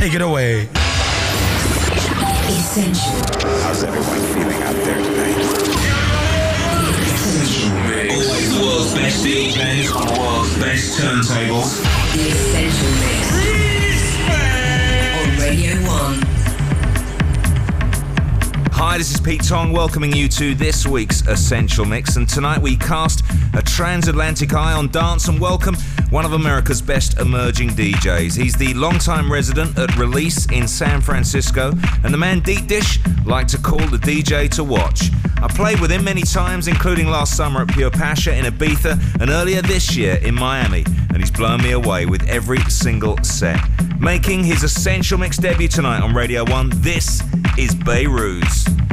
Take it away. Essential. How's everyone feeling out there tonight? Essential. Always the world's best DJs on the world's best turntables. The Essential Mix. On Radio 1. Hi, this is Pete Tong welcoming you to this week's Essential Mix. And tonight we cast a transatlantic eye on dance and welcome one of America's best emerging DJs. He's the longtime resident at Release in San Francisco, and the man Deep Dish like to call the DJ to watch. I played with him many times, including last summer at Pure Pacha in Ibiza and earlier this year in Miami, and he's blown me away with every single set. Making his Essential Mix debut tonight on Radio 1, this is Behrouz.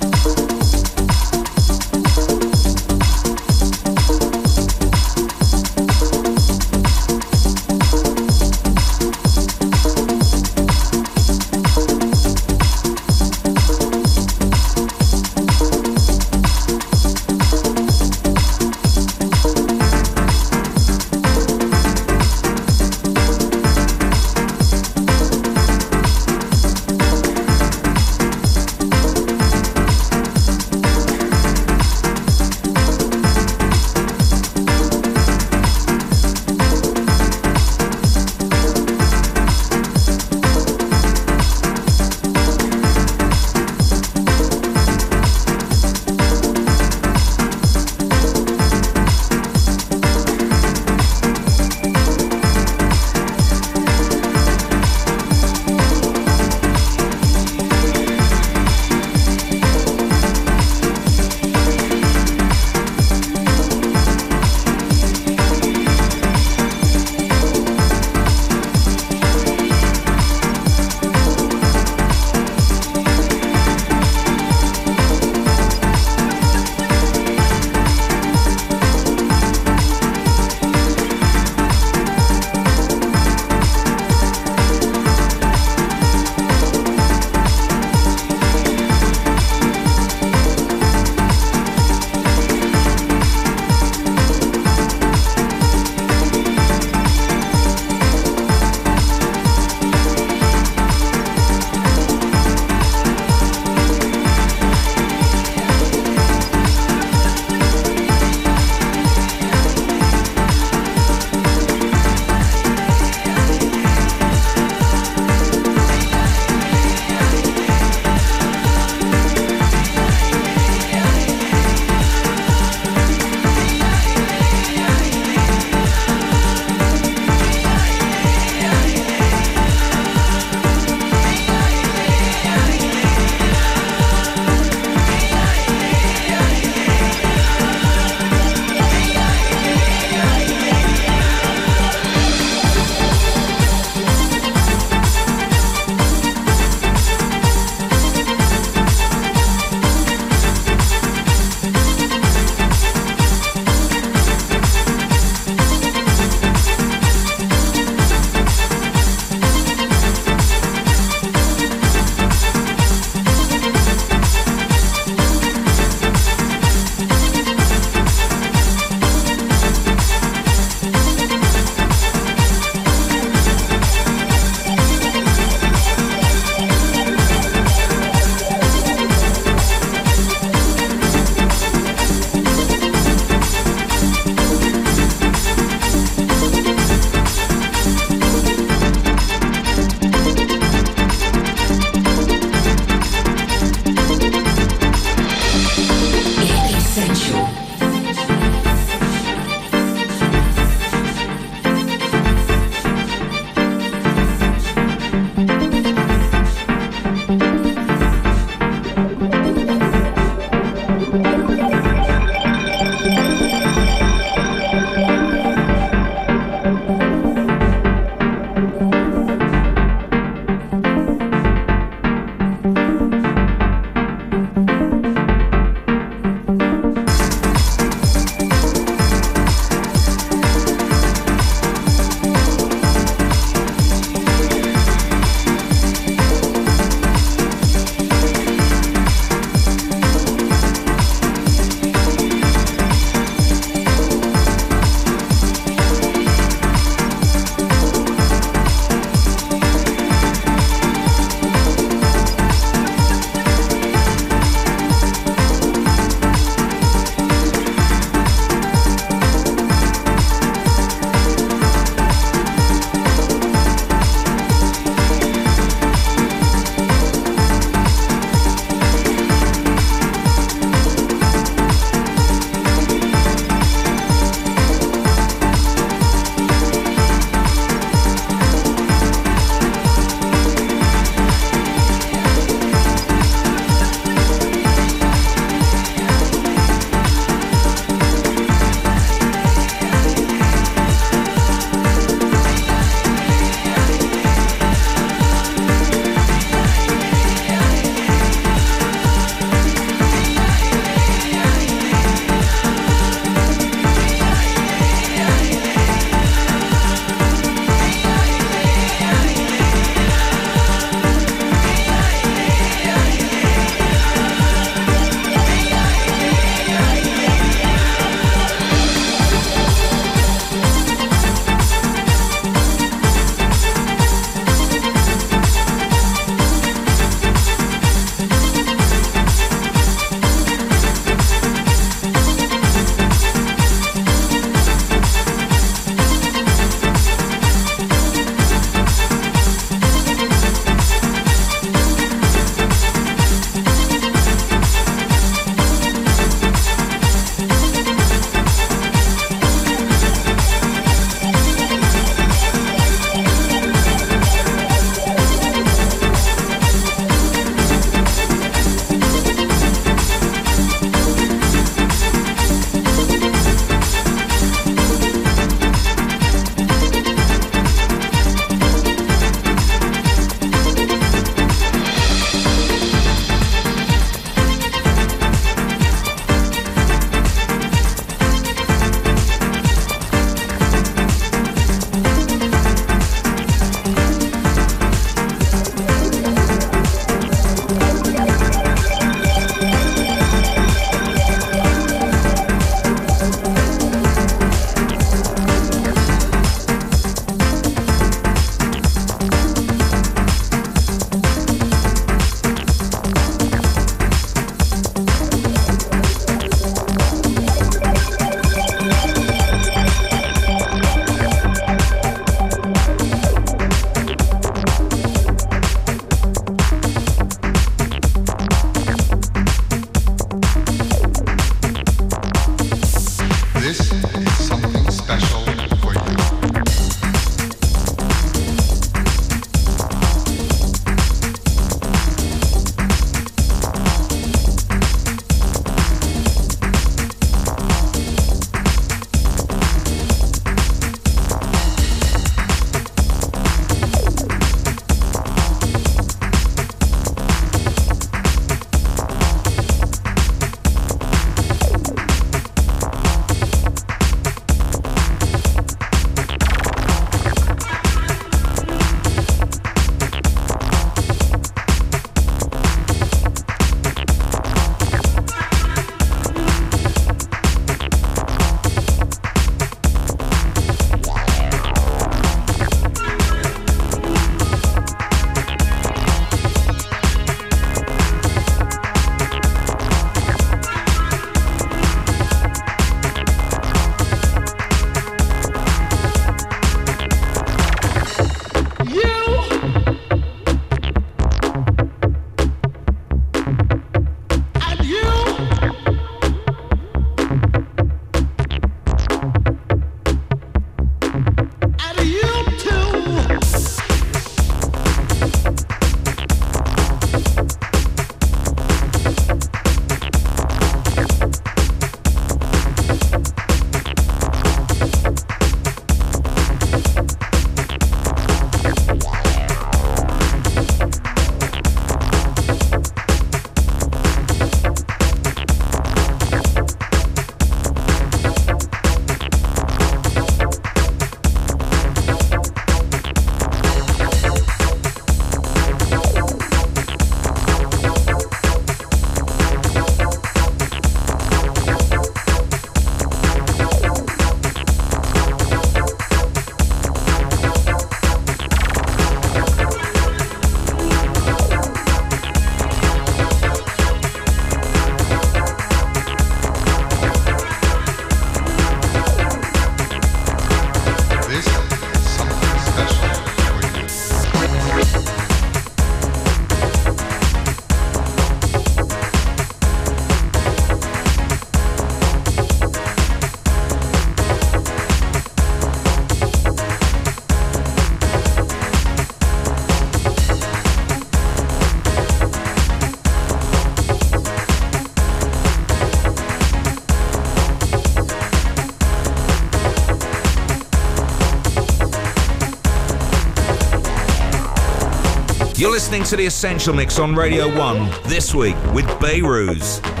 You're listening to the Essential Mix on Radio 1 this week with Behrouz.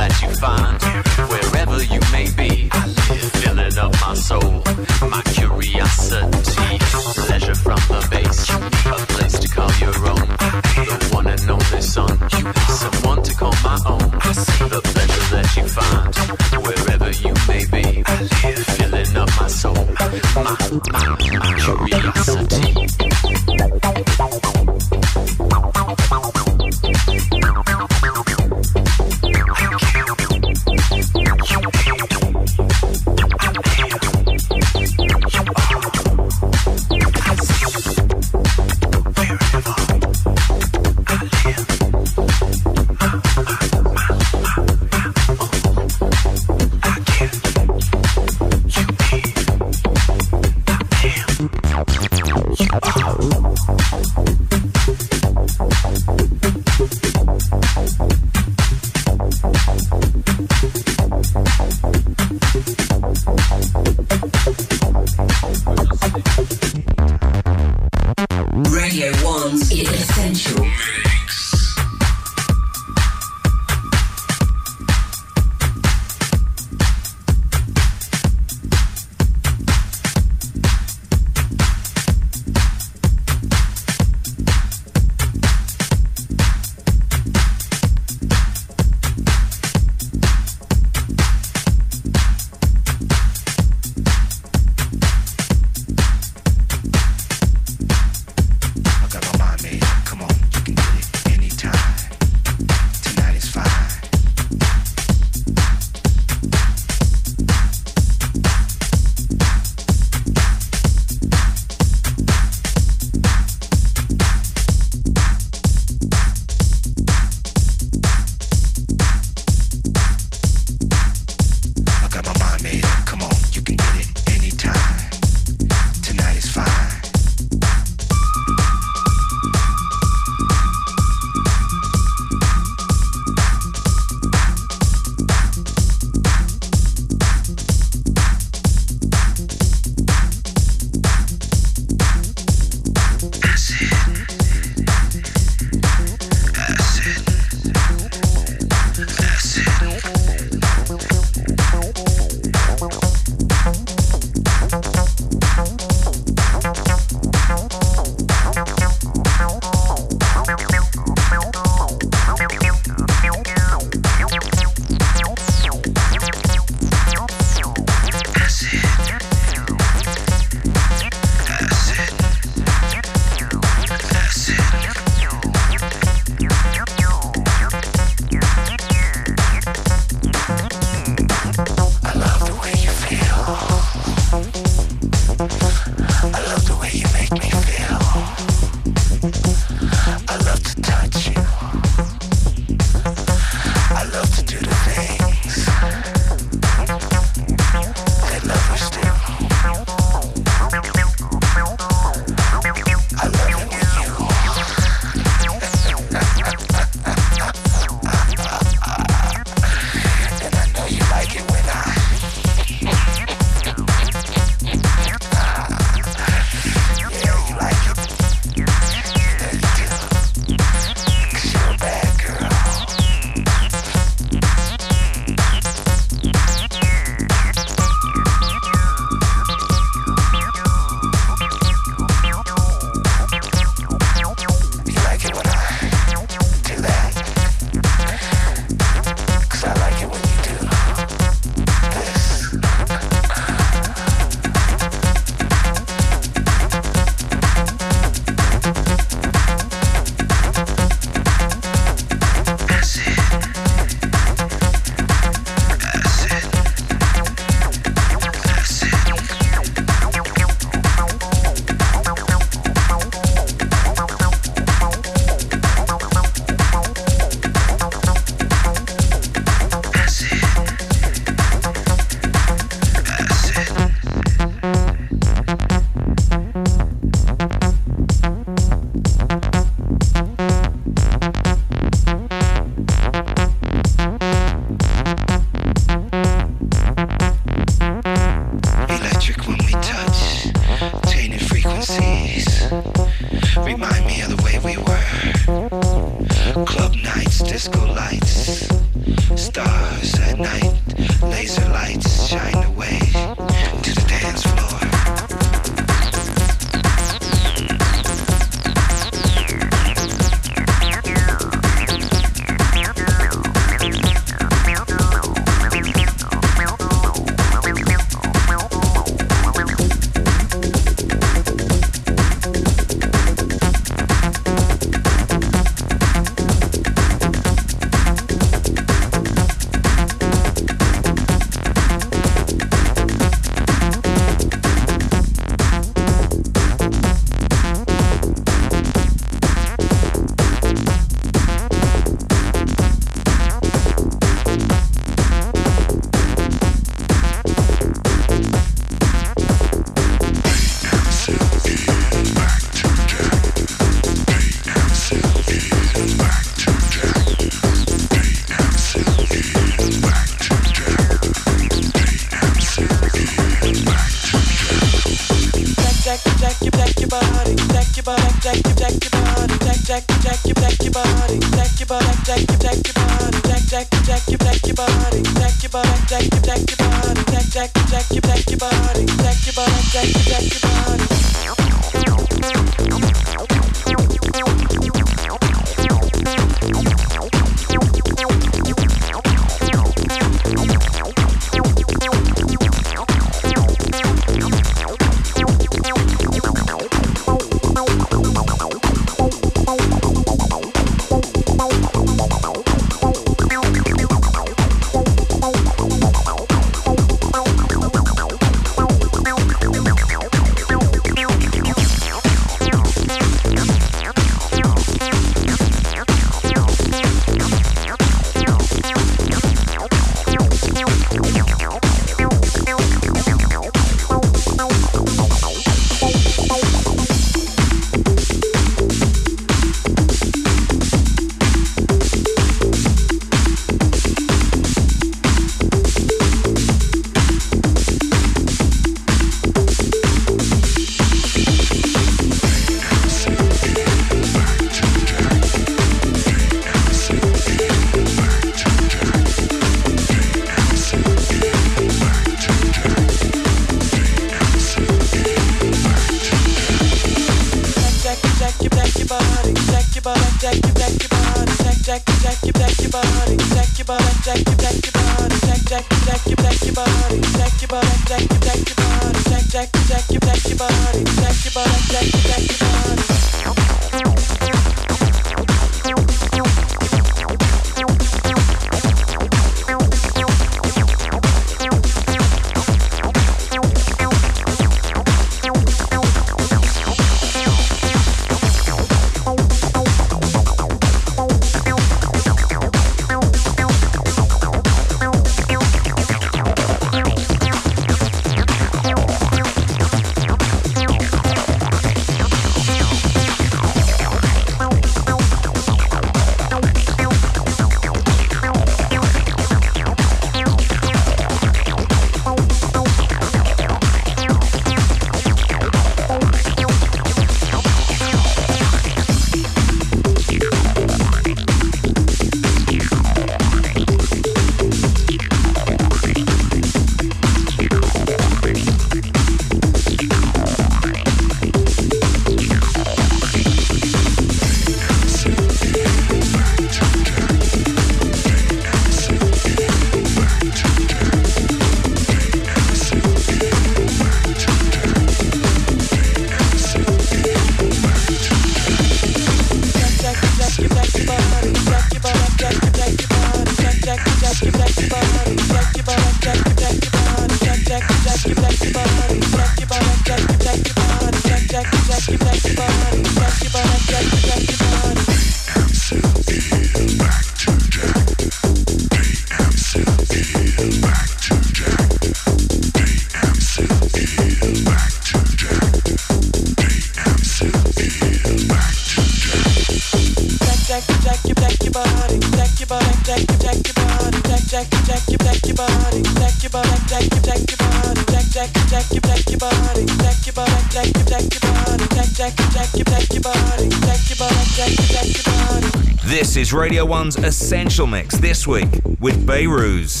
Radio 1's Essential Mix this week with Behrouz.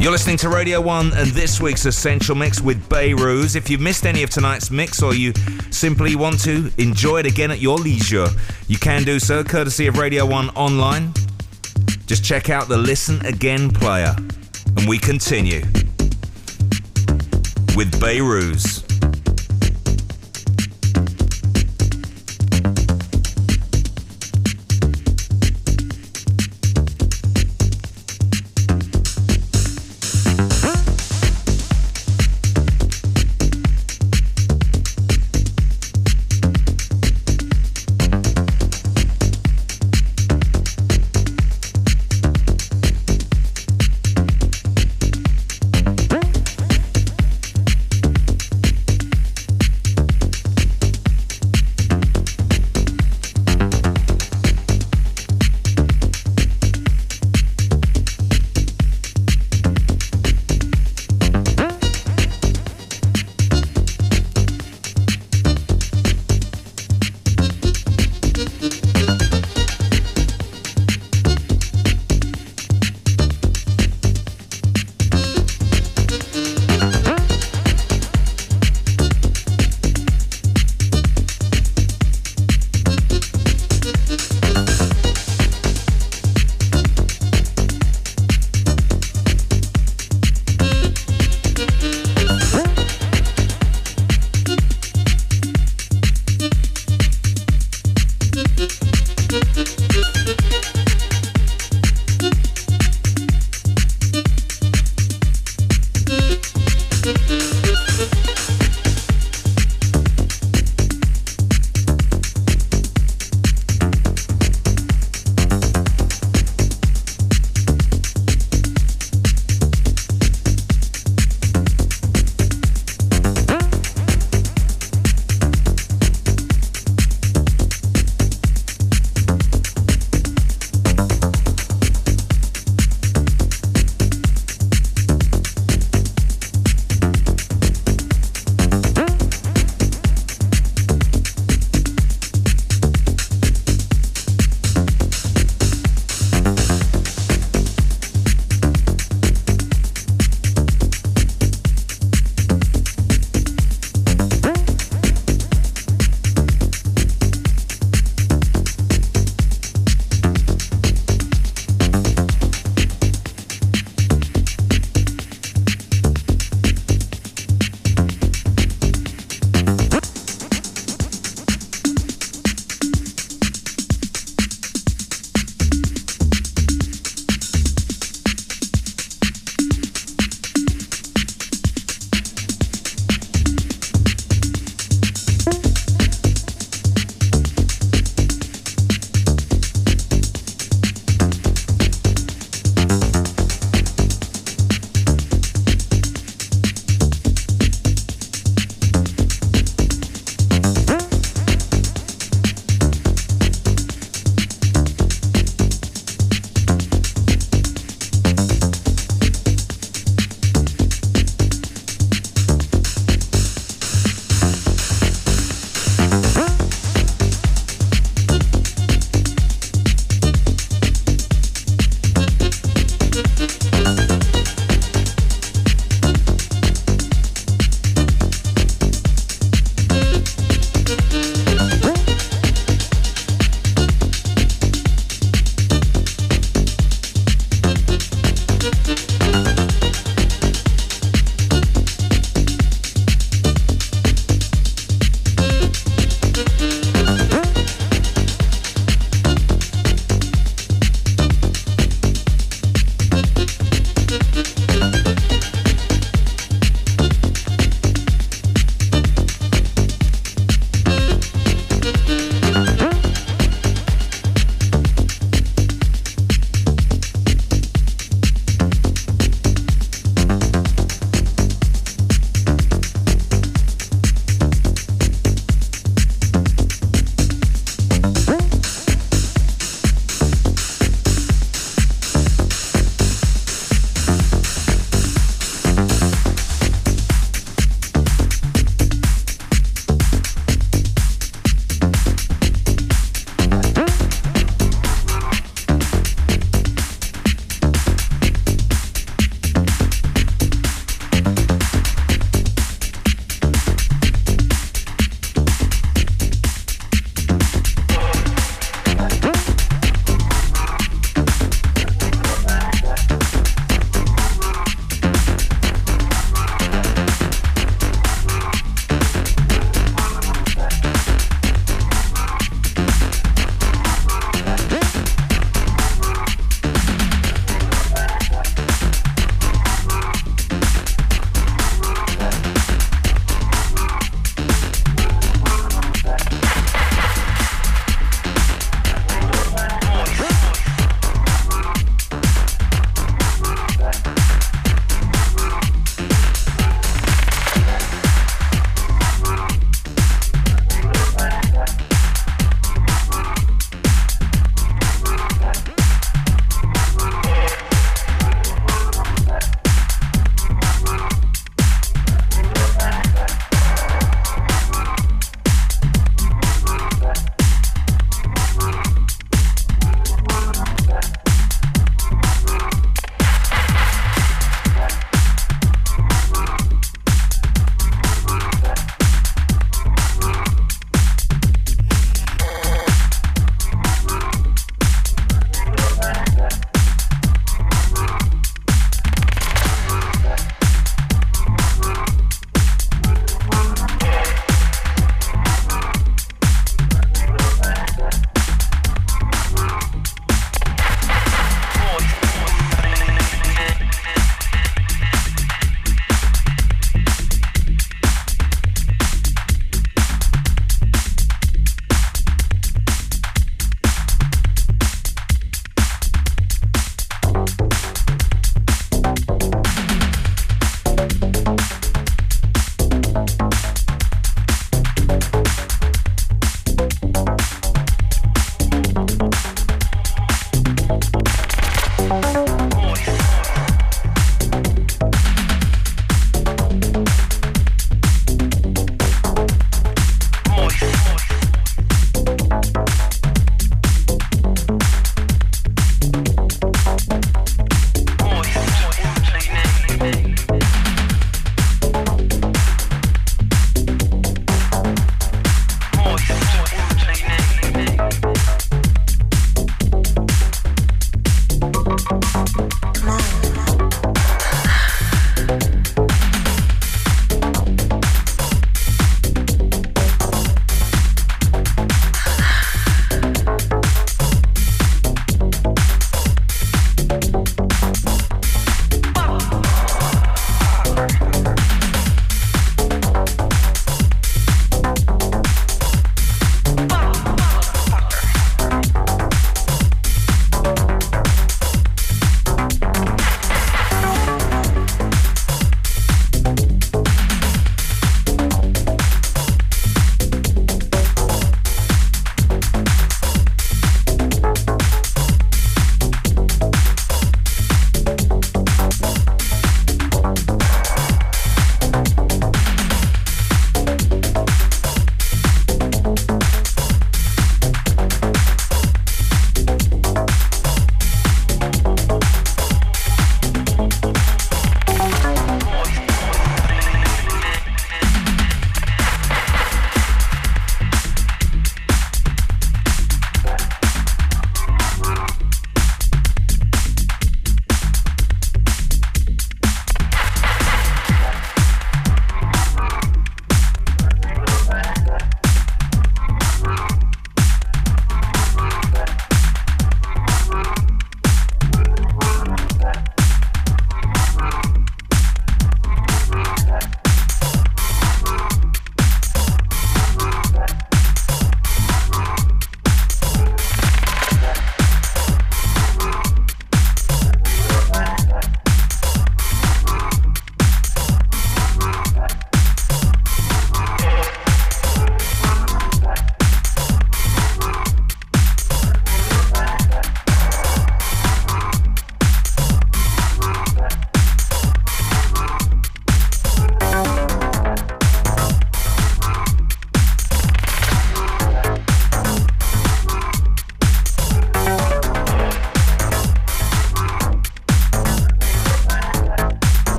You're listening to Radio 1 and this week's Essential Mix with Behrouz. If you've missed any of tonight's mix or you simply want to enjoy it again at your leisure, you can do so courtesy of Radio 1 online. Just check out the Listen Again player. And we continue with Behrouz.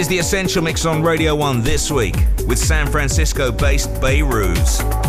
Is the Essential Mix on Radio 1 this week with San Francisco based Behrouz.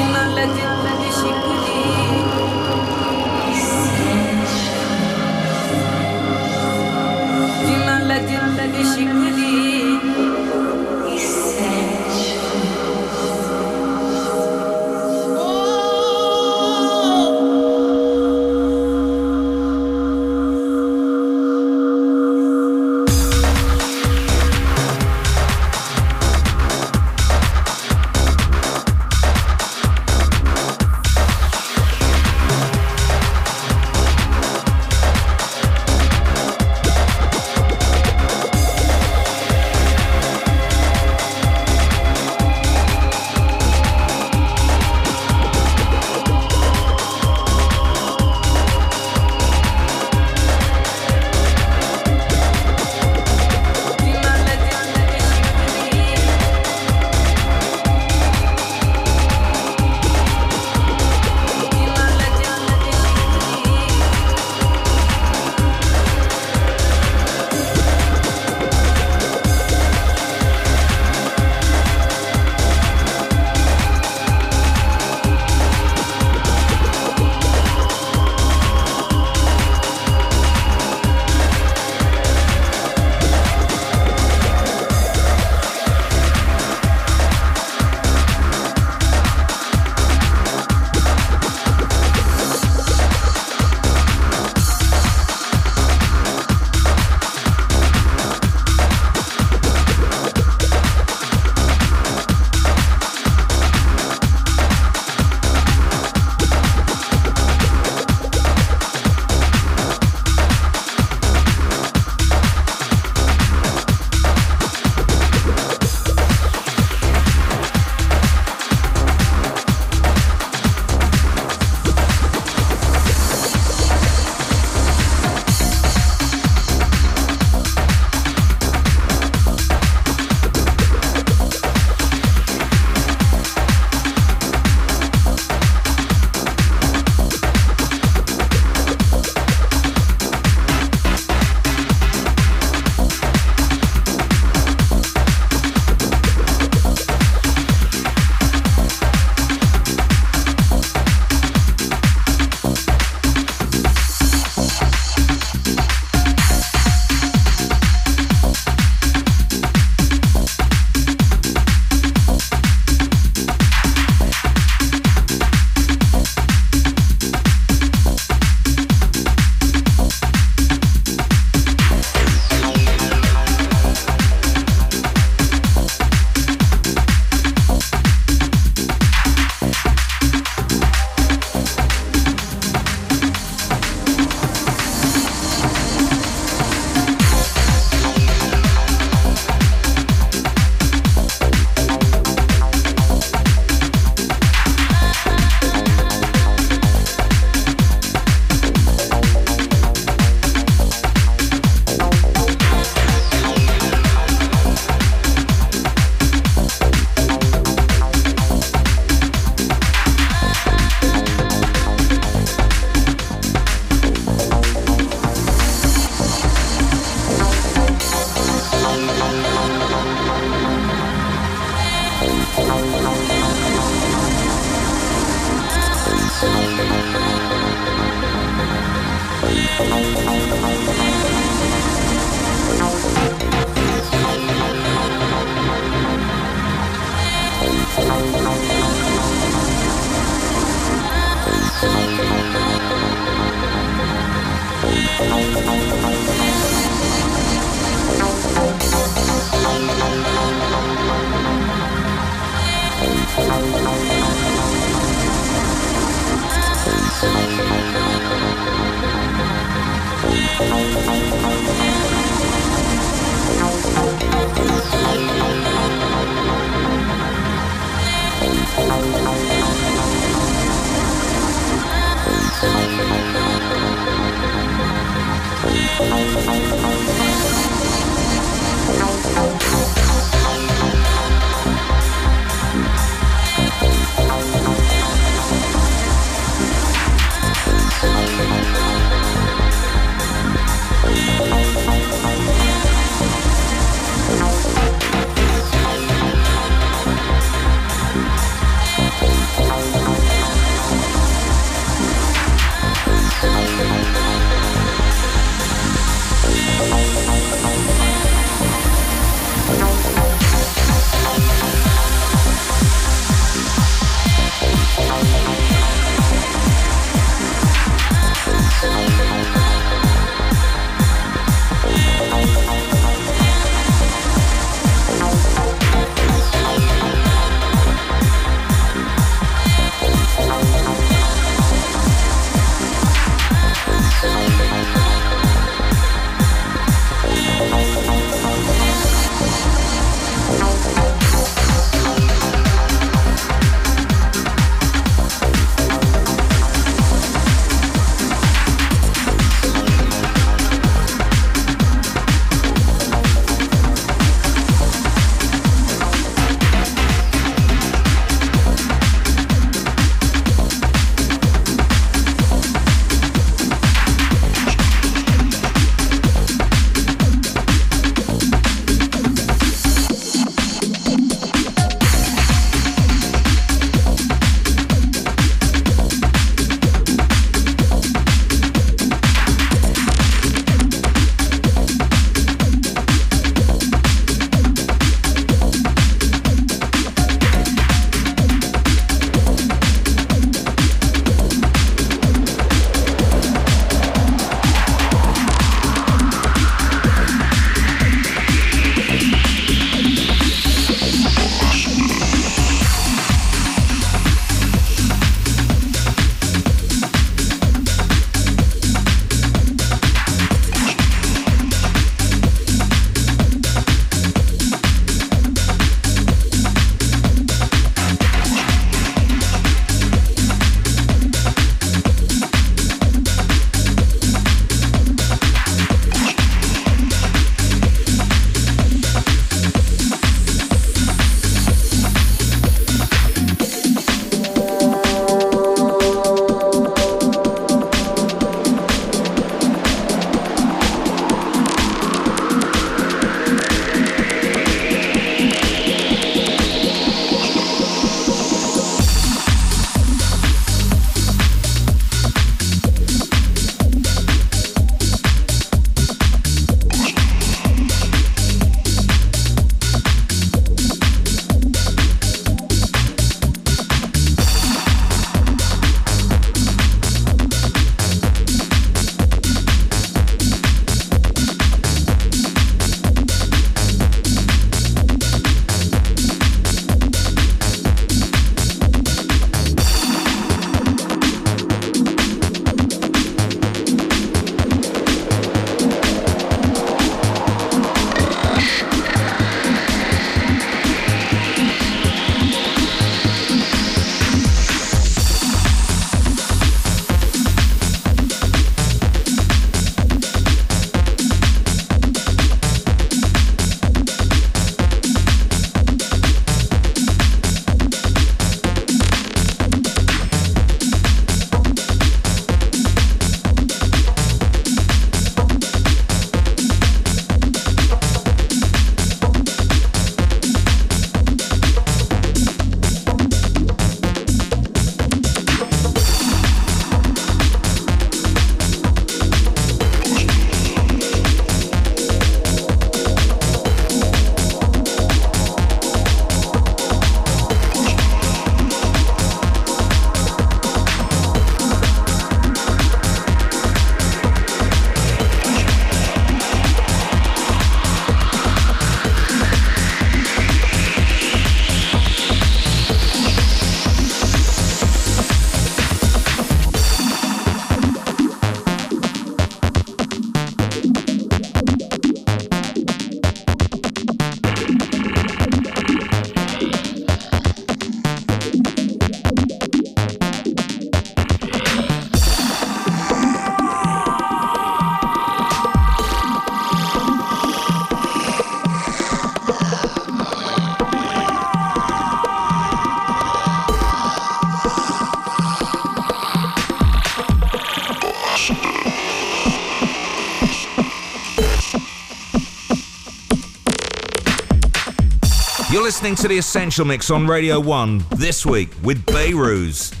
Listening to The Essential Mix on Radio 1 this week with Behrouz.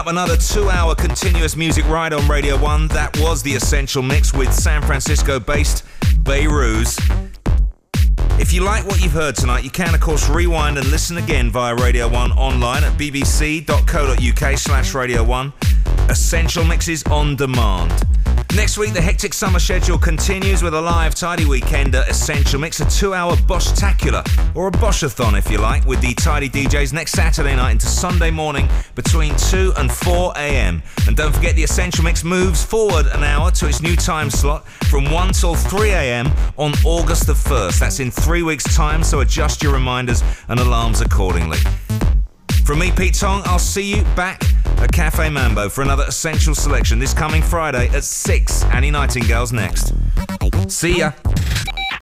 Up another two hour continuous music ride on Radio 1. That was the Essential Mix with San Francisco based Behrouz. If you like what you've heard tonight, you can, of course, rewind and listen again via Radio 1 online at bbc.co.uk slash Radio 1. Essential Mixes on demand. Next week, the hectic summer schedule continues with a live Tidy Weekender Essential Mix, a two hour Bosch-tacular, or a Boschathon if you like, with the Tidy DJs next Saturday night into Sunday morning between 2 and 4 am. And don't forget, the Essential Mix moves forward an hour to its new time slot from 1 till 3 am on August the 1st. That's in three weeks' time, so adjust your reminders and alarms accordingly. From me, Pete Tong, I'll see you back at Cafe Mambo for another essential selection this coming Friday at 6. Annie Nightingale's next. See ya.